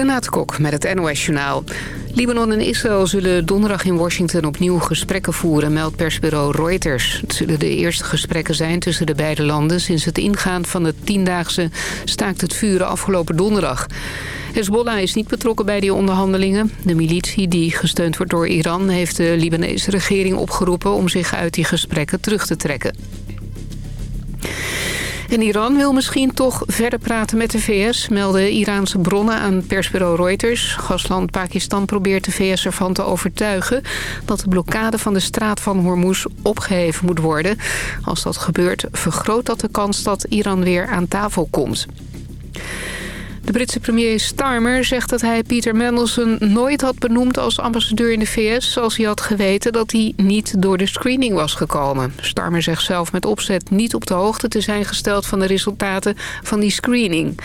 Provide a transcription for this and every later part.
Renate Kok met het NOS Journaal. Libanon en Israël zullen donderdag in Washington opnieuw gesprekken voeren, meldt persbureau Reuters. Het zullen de eerste gesprekken zijn tussen de beide landen sinds het ingaan van de tiendaagse staakt het vuren afgelopen donderdag. Hezbollah is niet betrokken bij die onderhandelingen. De militie, die gesteund wordt door Iran, heeft de Libanese regering opgeroepen om zich uit die gesprekken terug te trekken. En Iran wil misschien toch verder praten met de VS, melden Iraanse bronnen aan persbureau Reuters. Gastland Pakistan probeert de VS ervan te overtuigen dat de blokkade van de straat van Hormuz opgeheven moet worden. Als dat gebeurt, vergroot dat de kans dat Iran weer aan tafel komt. De Britse premier Starmer zegt dat hij Peter Mandelson nooit had benoemd als ambassadeur in de VS... als hij had geweten dat hij niet door de screening was gekomen. Starmer zegt zelf met opzet niet op de hoogte te zijn gesteld van de resultaten van die screening.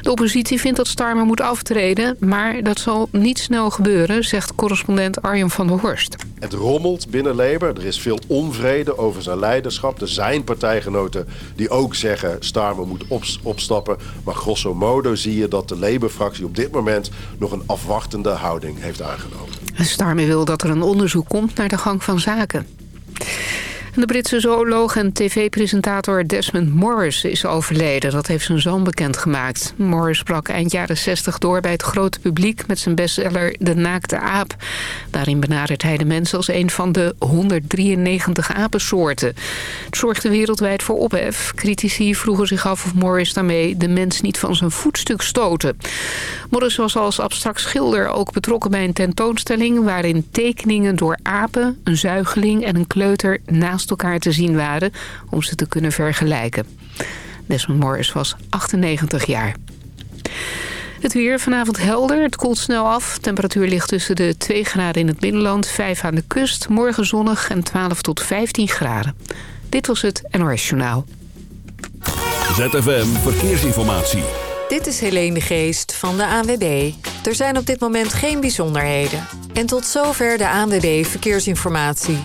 De oppositie vindt dat Starmer moet aftreden, maar dat zal niet snel gebeuren, zegt correspondent Arjen van der Horst. Het rommelt binnen Labour. Er is veel onvrede over zijn leiderschap. Er zijn partijgenoten die ook zeggen Starmer moet opstappen. Maar grosso modo zie je dat de Labour-fractie op dit moment nog een afwachtende houding heeft aangenomen. Starmer wil dat er een onderzoek komt naar de gang van zaken. De Britse zooloog en tv-presentator Desmond Morris is overleden. Dat heeft zijn zoon bekendgemaakt. Morris brak eind jaren 60 door bij het grote publiek... met zijn bestseller De Naakte Aap. Daarin benadert hij de mens als een van de 193 apensoorten. Het zorgde wereldwijd voor ophef. Critici vroegen zich af of Morris daarmee de mens niet van zijn voetstuk stoten. Morris was als abstract schilder ook betrokken bij een tentoonstelling... waarin tekeningen door apen, een zuigeling en een kleuter naast elkaar te zien waren om ze te kunnen vergelijken. Desmond Morris was 98 jaar. Het weer vanavond helder, het koelt snel af. Temperatuur ligt tussen de 2 graden in het binnenland, 5 aan de kust. Morgen zonnig en 12 tot 15 graden. Dit was het NOS Journaal. ZFM Verkeersinformatie. Dit is Helene de Geest van de ANWB. Er zijn op dit moment geen bijzonderheden. En tot zover de ANWB Verkeersinformatie.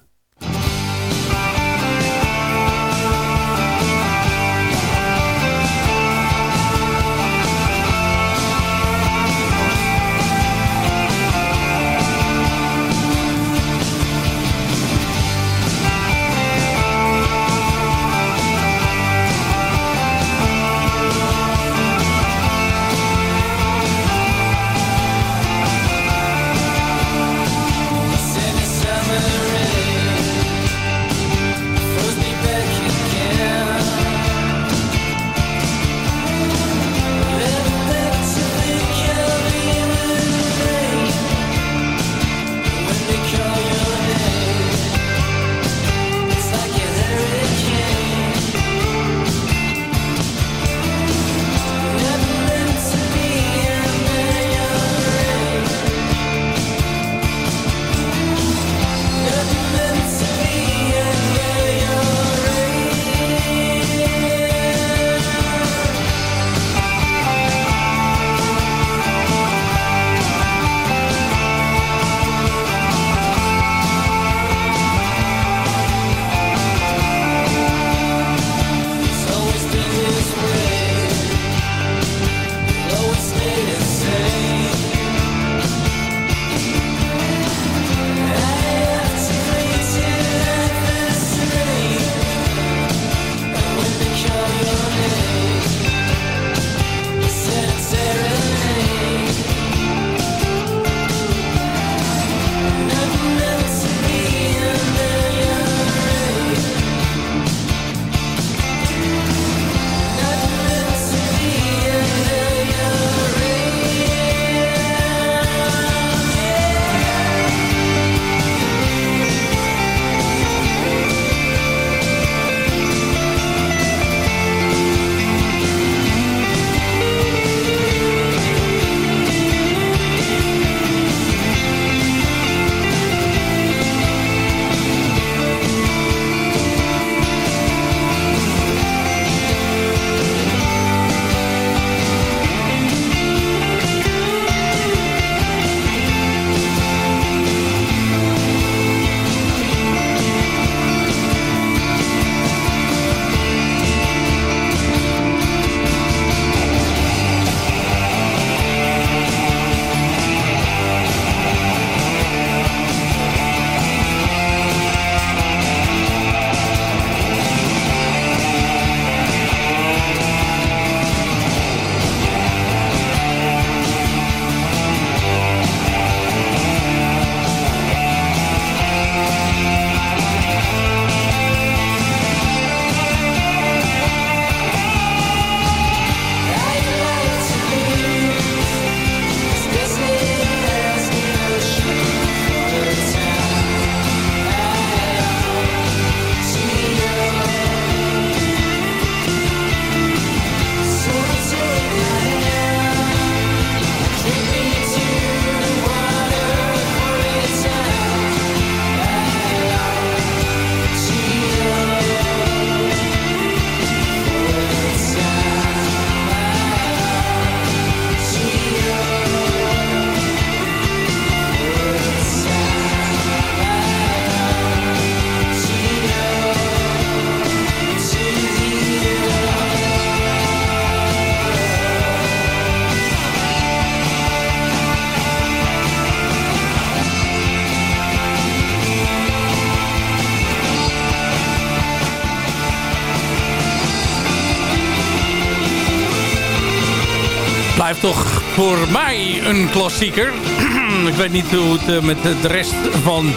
Voor mij een klassieker. ik weet niet hoe het uh, met de rest van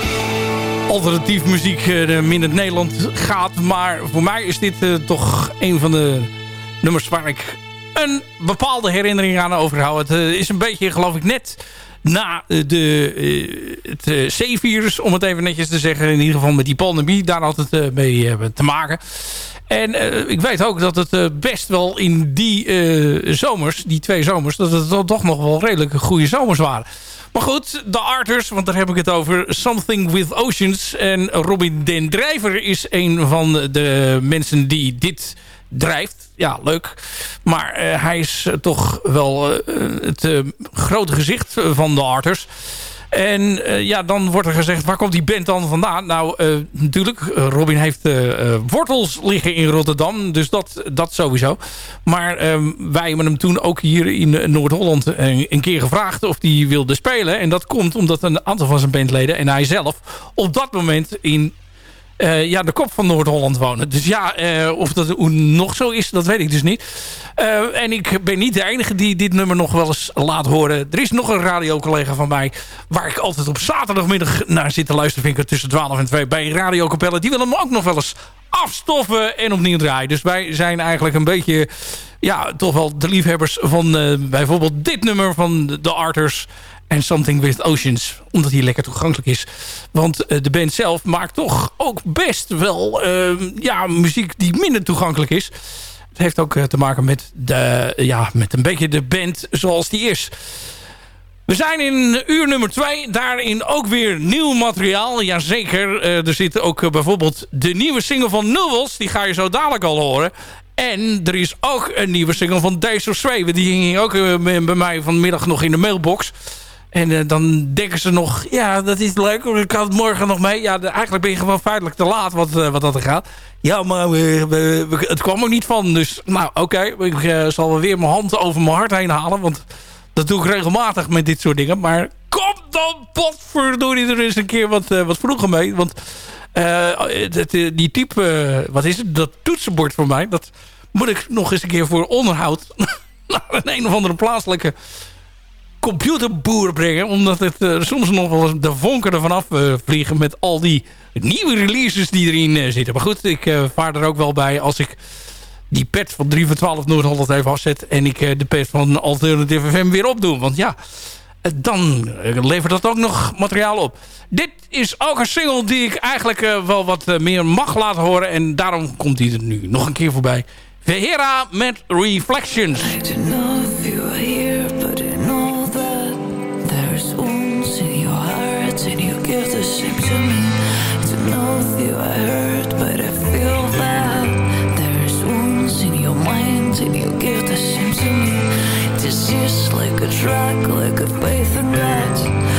alternatief muziek uh, in het Nederland gaat. Maar voor mij is dit uh, toch een van de nummers waar ik een bepaalde herinnering aan overhoud. Het is een beetje, geloof ik, net na de, het C-virus, om het even netjes te zeggen. In ieder geval met die pandemie, daar had het mee te maken. En ik weet ook dat het best wel in die zomers, die twee zomers... dat het toch nog wel redelijk goede zomers waren. Maar goed, de Arters, want daar heb ik het over. Something with Oceans. En Robin den Drijver is een van de mensen die dit drijft. Ja, leuk. Maar hij is toch wel het grote gezicht van de Arters. En ja, dan wordt er gezegd, waar komt die band dan vandaan? Nou, natuurlijk, Robin heeft wortels liggen in Rotterdam. Dus dat, dat sowieso. Maar ehm, wij hebben hem toen ook hier in Noord-Holland een, een, keer gevraagd of hij wilde spelen. En dat komt omdat een aantal van zijn bandleden en hij zelf op dat moment in uh, ja, de kop van Noord-Holland wonen. Dus ja, uh, of dat nog zo is, dat weet ik dus niet. Uh, en ik ben niet de enige die dit nummer nog wel eens laat horen. Er is nog een radiocollega van mij... waar ik altijd op zaterdagmiddag naar zit te luisteren... vind tussen 12 en 2 bij Radio Capelle. Die wil hem ook nog wel eens afstoffen en opnieuw draaien. Dus wij zijn eigenlijk een beetje... ja, toch wel de liefhebbers van bijvoorbeeld dit nummer van de Arters... En Something with Oceans. Omdat hij lekker toegankelijk is. Want uh, de band zelf maakt toch ook best wel uh, ja, muziek die minder toegankelijk is. Het heeft ook uh, te maken met, de, ja, met een beetje de band zoals die is. We zijn in uur nummer 2. Daarin ook weer nieuw materiaal. Jazeker. Uh, er zit ook bijvoorbeeld de nieuwe single van Nulwels. Die ga je zo dadelijk al horen. En er is ook een nieuwe single van Days Sway. Die ging ook bij mij vanmiddag nog in de mailbox. En uh, dan denken ze nog, ja, dat is leuk. Ik kan het morgen nog mee. Ja, eigenlijk ben je gewoon feitelijk te laat wat, uh, wat dat er gaat. Ja, maar het kwam er niet van. Dus, nou, oké. Ik uh, zal weer mijn hand over mijn hart heen halen. Want dat doe ik regelmatig met dit soort dingen. Maar kom dan, potverdorie, er eens een keer wat, wat vroeger mee. Want die type, wat is het? Dat toetsenbord voor mij, dat moet ik nog eens een keer voor onderhoud... naar een, een of andere plaatselijke computerboer brengen. Omdat het uh, soms nog wel eens de vonken ervan af vliegen met al die nieuwe releases die erin uh, zitten. Maar goed, ik vaar er ook wel bij als ik die pet van 3 van 12 Noord-Holland even afzet. En ik de pet van Alternative FM weer opdoe. Want ja, dan levert dat ook nog materiaal op. Dit is ook een single die ik eigenlijk wel wat meer mag laten horen. En daarom komt hij er nu nog een keer voorbij. Vehera met Reflections. hurt, but I feel that there's wounds in your mind, and you give the same to me. Disease like a drug, like a faith in God.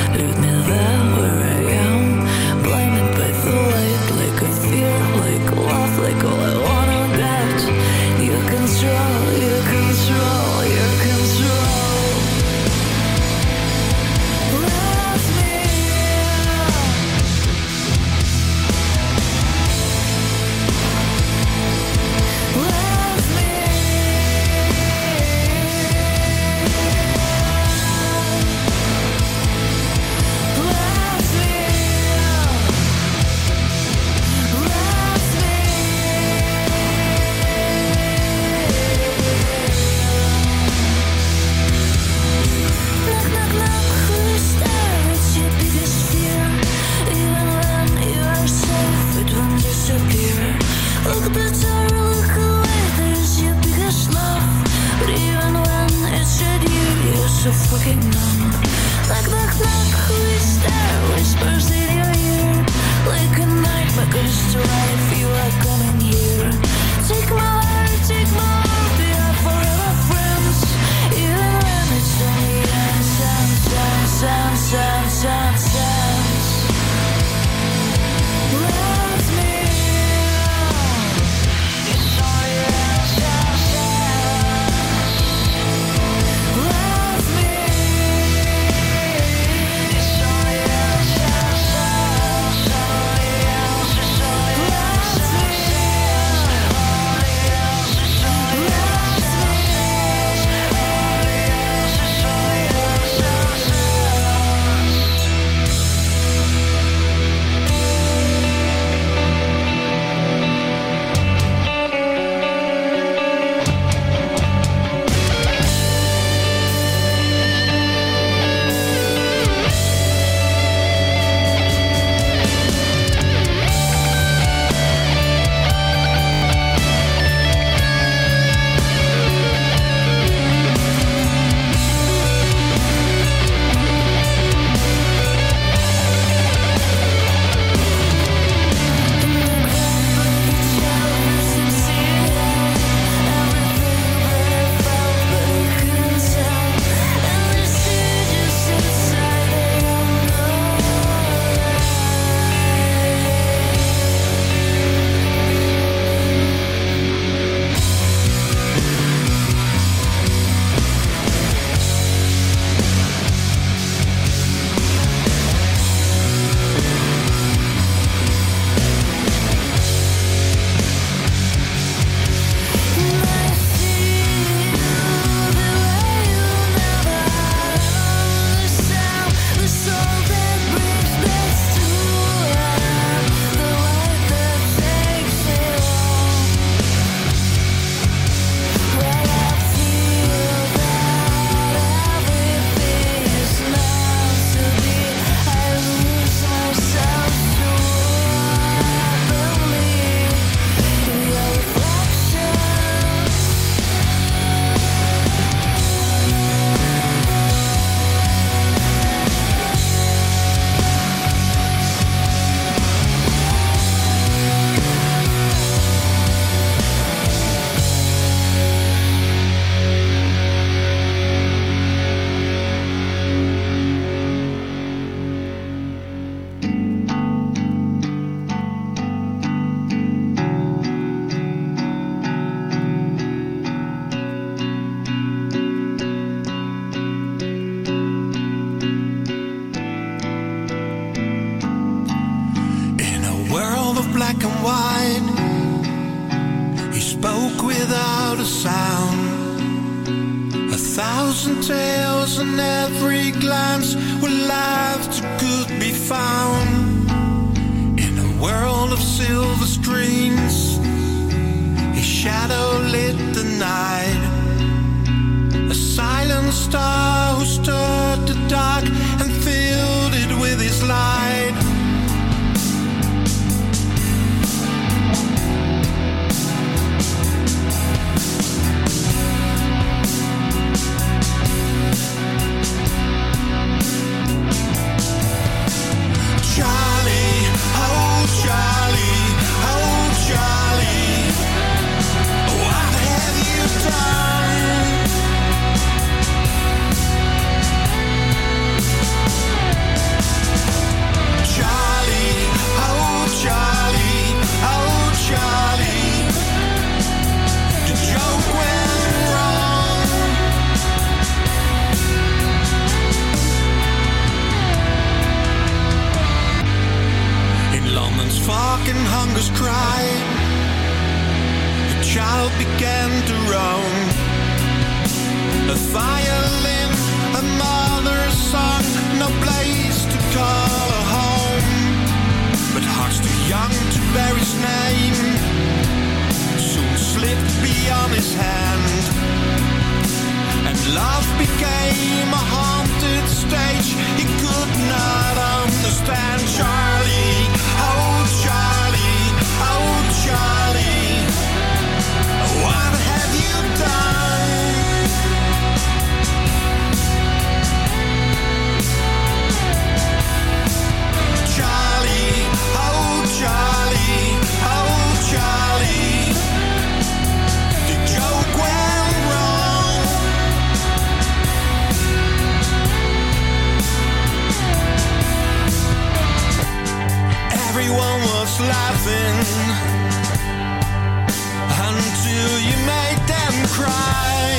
Cry.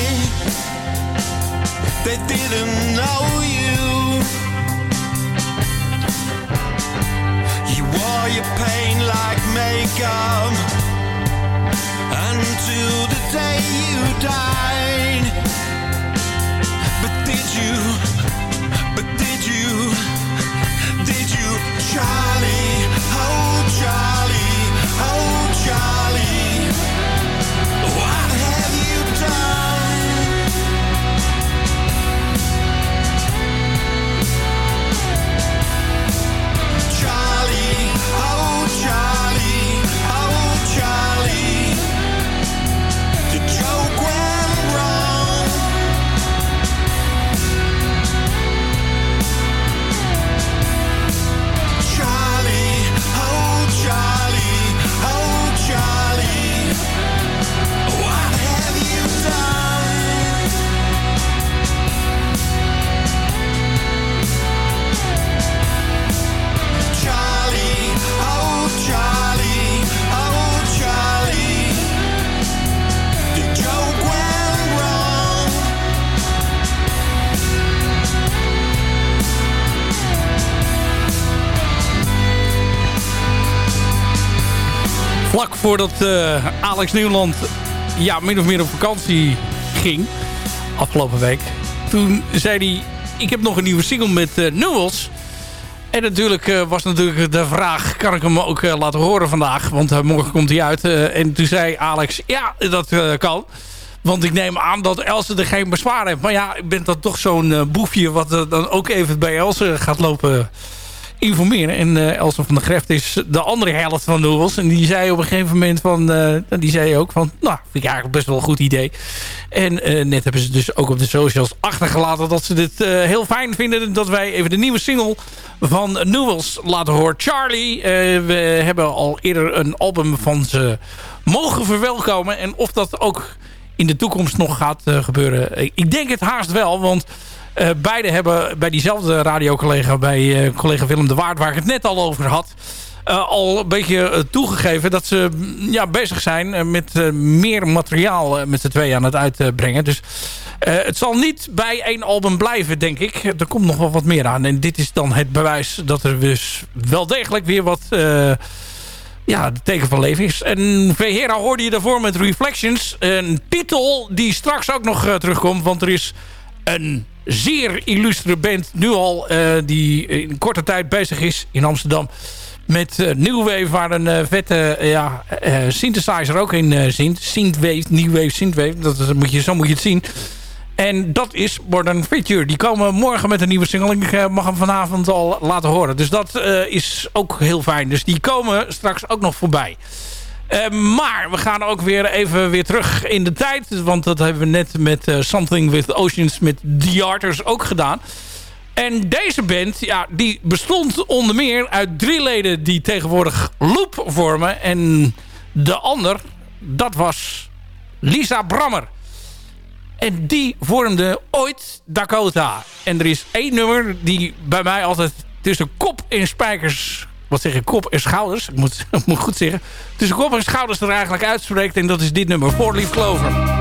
They didn't know you. You wore your pain like makeup until the day you died. But did you? But did you? Did you, Charlie? Voordat eh, Alex Nieuwland ja, min of meer op vakantie ging, afgelopen week. Toen zei hij, ik heb nog een nieuwe single met uh. En natuurlijk eh, was natuurlijk de vraag, kan ik hem ook laten horen vandaag? Want morgen komt hij uit. En toen zei Alex, ja, dat kan. Want ik neem aan dat Else er geen bezwaar heeft. Maar ja, ik ben dan toch zo'n boefje wat dan ook even bij Else gaat lopen informeren. En eh Elsa van der Greft is de andere helft van Noels. En die zei op een gegeven moment van... eh, die zei ook van... Nou, vind ik eigenlijk best wel een goed idee. En eh, net hebben ze dus ook op de socials achtergelaten... dat ze dit heel fijn vinden... dat wij even de nieuwe single van Noels laten horen. Charlie, we hebben al eerder een album van ze mogen verwelkomen. En of dat ook in de toekomst nog gaat gebeuren... Ik denk het haast wel, want... Uh, beide hebben bij diezelfde radiocollega, bij uh, collega Willem de Waard, waar ik het net al over had, uh, al een beetje toegegeven dat ze mm, ja, bezig zijn met meer materiaal met z'n tweeën aan het uitbrengen. Dus het zal niet bij één album blijven, denk ik. Er komt nog wel wat meer aan. En dit is dan het bewijs dat er dus wel degelijk weer wat ja, het teken van leven is. En Vehera hoorde je daarvoor met Reflections. Een titel die straks ook nog terugkomt. Want er is een zeer illustre band nu al... die in korte tijd bezig is in Amsterdam met uh, New Wave, waar een uh, vette ja, synthesizer ook in zit. Synthwave, New Wave, Synthwave. Dat moet je, zo moet je het zien. En dat is Modern Feature. Die komen morgen met een nieuwe single. Ik mag hem vanavond al laten horen. Dus dat is ook heel fijn. Dus die komen straks ook nog voorbij. Maar we gaan ook weer even weer terug in de tijd. Want dat hebben we net met Something with Oceans met The Arters ook gedaan. En deze band, ja, die bestond onder meer uit drie leden die tegenwoordig Loop vormen. En de ander, dat was Lisa Brammer. En die vormde ooit Dakota. En er is één nummer die bij mij altijd tussen kop en spijkers... Wat zeg ik? Kop en schouders. Ik moet, moet goed zeggen. Tussen kop en schouders er eigenlijk uitspreekt. En dat is dit nummer. Four Leaf Clover.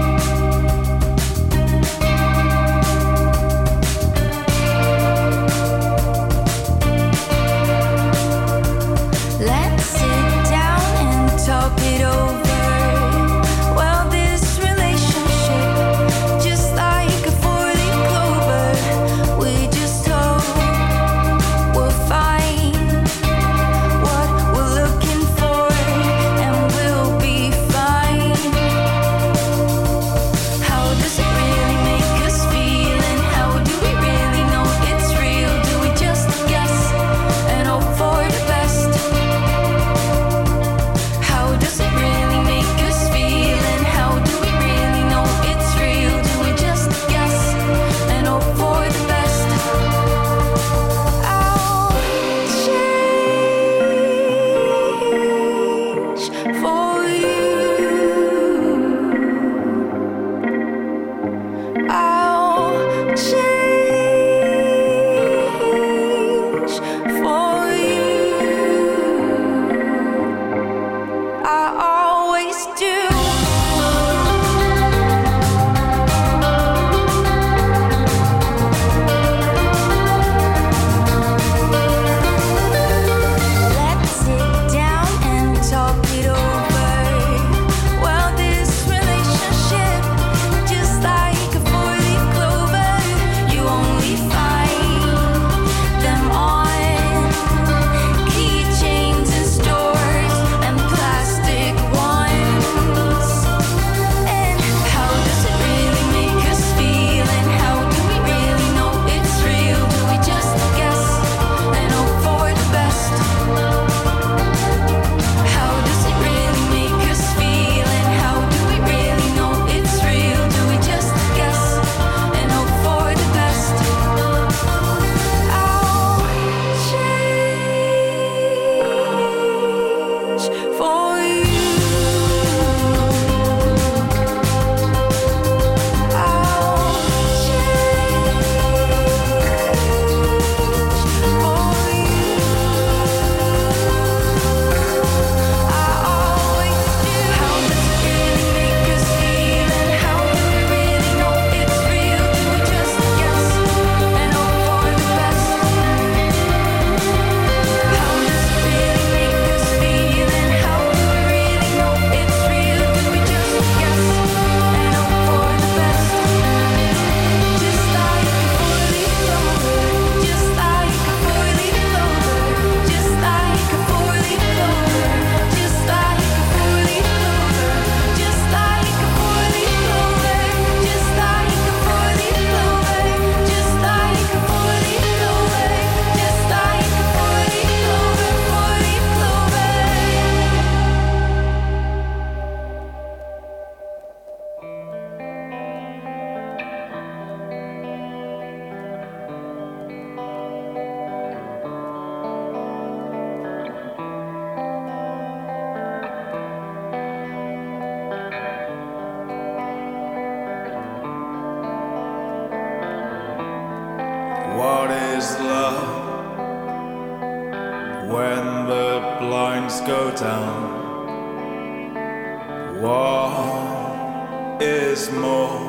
is more.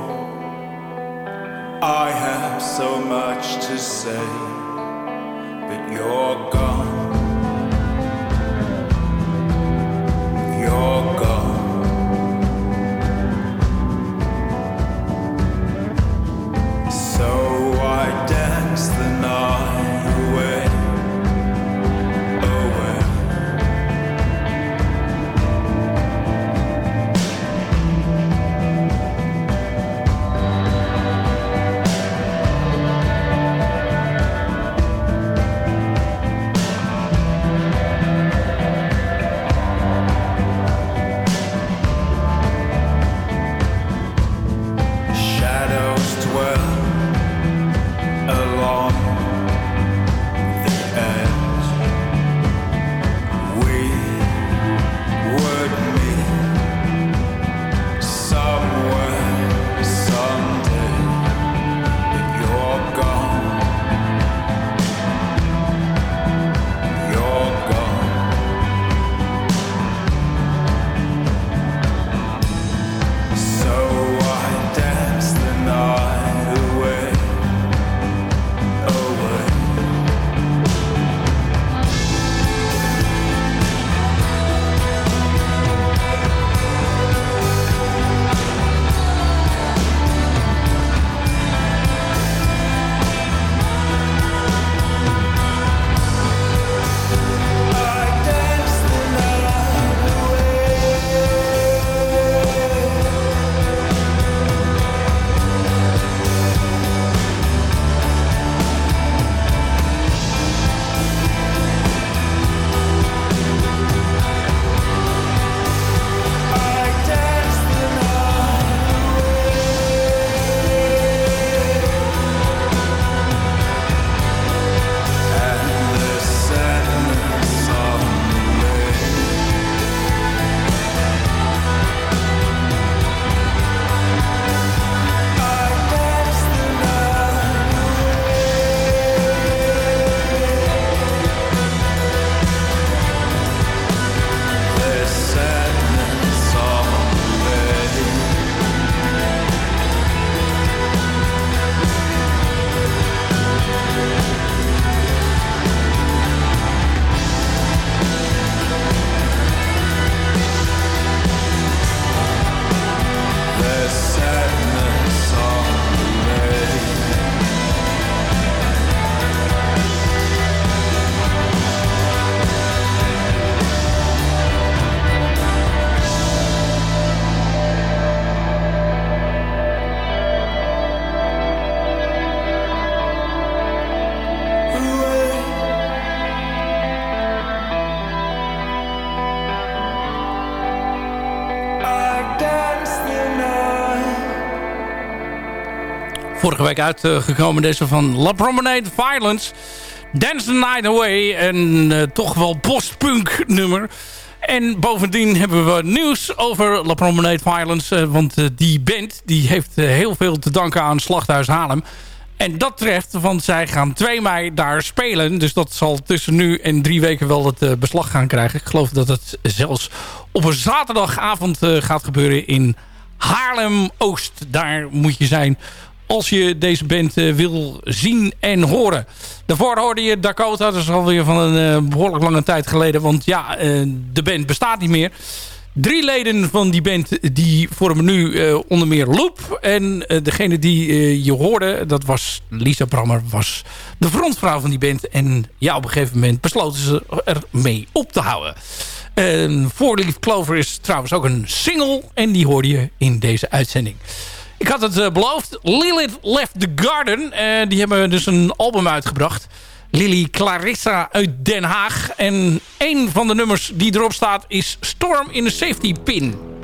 I have so much to say, but you're gone. Uitgekomen. Deze van La Promenade Violence. Dance the Night Away. En uh, toch wel postpunk nummer. En bovendien hebben we nieuws over La Promenade Violence. Uh, want uh, die band die heeft heel veel te danken aan Slachthuis Haarlem. En dat treft, want zij gaan 2 mei daar spelen. Dus dat zal tussen nu en drie weken wel het beslag gaan krijgen. Ik geloof dat het zelfs op een zaterdagavond gaat gebeuren in Haarlem-Oost. Daar moet je zijn als je deze band uh, wil zien en horen. Daarvoor hoorde je Dakota, dat is alweer van een uh, behoorlijk lange tijd geleden. Want ja, uh, de band bestaat niet meer. Drie leden van die band die vormen nu onder meer Loop. En degene die je hoorde, dat was Lisa Brammer, was de frontvrouw van die band. En ja, op een gegeven moment besloten ze er mee op te houden. Voorlief Clover is trouwens ook een single. En die hoorde je in deze uitzending. Ik had het uh, beloofd. Lilith Left the Garden. Uh, die hebben dus een album uitgebracht. Lily Clarissa uit Den Haag. En een van de nummers die erop staat is Storm in the Safety Pin.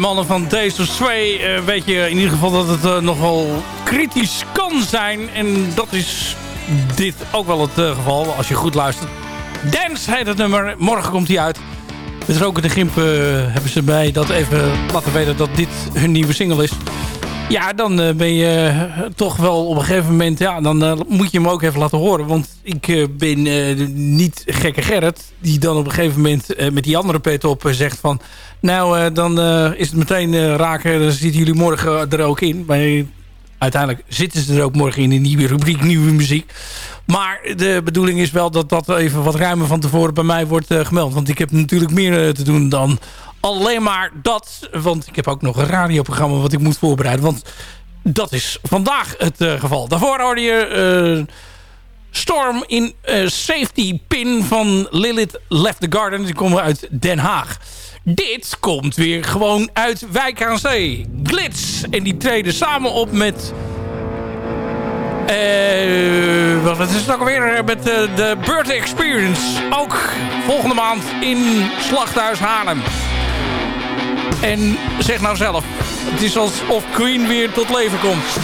Mannen van Days of Sway uh, weet je in ieder geval dat het uh, nogal kritisch kan zijn. En dat is dit ook wel het uh, geval als je goed luistert. Dance heet het nummer. Morgen komt hij uit. Met Roken de Gimp hebben ze bij dat even laten weten dat dit hun nieuwe single is. Ja, dan uh, ben je uh, toch wel op een gegeven moment... Ja, dan uh, moet je hem ook even laten horen. Want ik ben niet gekke Gerrit... die dan op een gegeven moment met die andere pet op zegt van... Nou, dan is het meteen raken. Dan zitten jullie morgen er ook in. Maar uiteindelijk zitten ze er ook morgen in... in die rubriek Nieuwe Muziek. Maar de bedoeling is wel dat dat even wat ruimer van tevoren bij mij wordt gemeld. Want ik heb natuurlijk meer te doen dan alleen maar dat. Want ik heb ook nog een radioprogramma wat ik moet voorbereiden. Want dat is vandaag het uh, geval. Daarvoor hoorde je Storm in Safety Pin van Lilith Left the Garden. Die komen uit Den Haag. Dit komt weer gewoon uit Wijk aan Zee. Glitz. En die treden samen op met... Uh, wat is het ook alweer? Met de Bird Experience. Ook volgende maand in Slachthuis Haarlem. En zeg nou zelf, het is alsof Queen weer tot leven komt.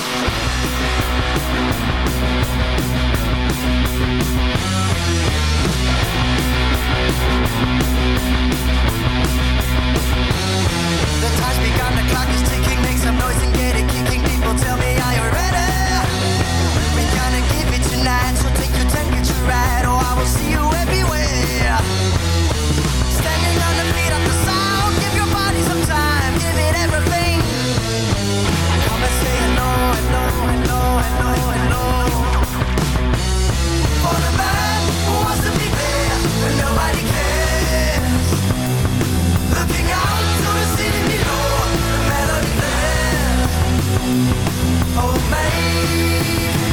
Oh, babe.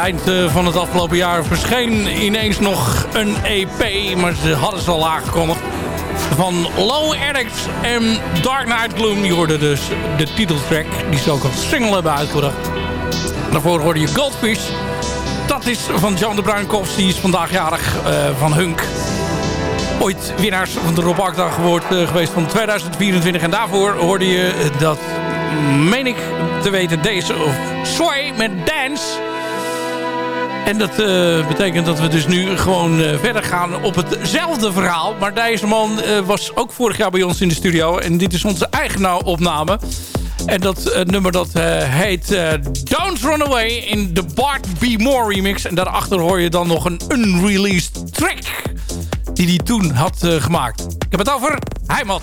Eind van het afgelopen jaar verscheen ineens nog een EP. Maar ze hadden ze al aangekondigd. Van Low Addicts en Dark Night Gloom. Je hoorde dus de titeltrack. Die ze ook als single hebben uitgebracht. Daarvoor hoorde je Goldfish. Dat is van Jan de. Die is vandaag jarig uh, van Hunk. Ooit winnaars van de Rob uh, geweest van 2024. En daarvoor hoorde je dat, meen ik te weten, deze of Sway met Dance. En dat uh, betekent dat we dus nu gewoon uh, verder gaan op hetzelfde verhaal. Maar deze man uh, was ook vorig jaar bij ons in de studio. En dit is onze eigen opname. En dat nummer dat heet Don't Run Away in de Bart B. More remix. En daarachter hoor je dan nog een unreleased track die hij toen had gemaakt. Ik heb het over Heimat.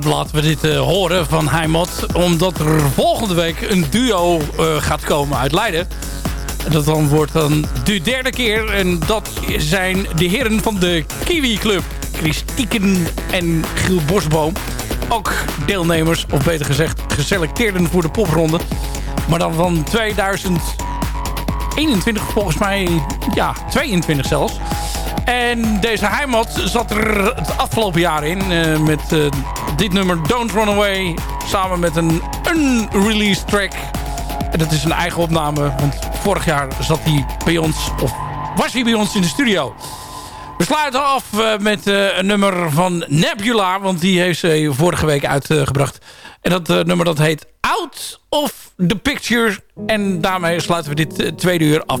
Laten we dit uh, horen van Heimat. Omdat er volgende week een duo uh, gaat komen uit Leiden. Dat dan wordt dan de derde keer. En dat zijn de heren van de Kiwi Club. Christieken en Giel Bosboom. Ook deelnemers, of beter gezegd geselecteerden voor de popronde. Maar dan van 2021 volgens mij, ja, 22 zelfs. En deze Heimat zat er het afgelopen jaar in. Uh, met uh, dit nummer Don't Run Away. Samen met een unreleased track. En dat is een eigen opname. Want vorig jaar zat hij bij ons, of was hij bij ons in de studio. We sluiten af uh, met een nummer van Nebula. Want die heeft ze vorige week uitgebracht. En dat nummer dat heet Out of the Picture. En daarmee sluiten we dit tweede uur af.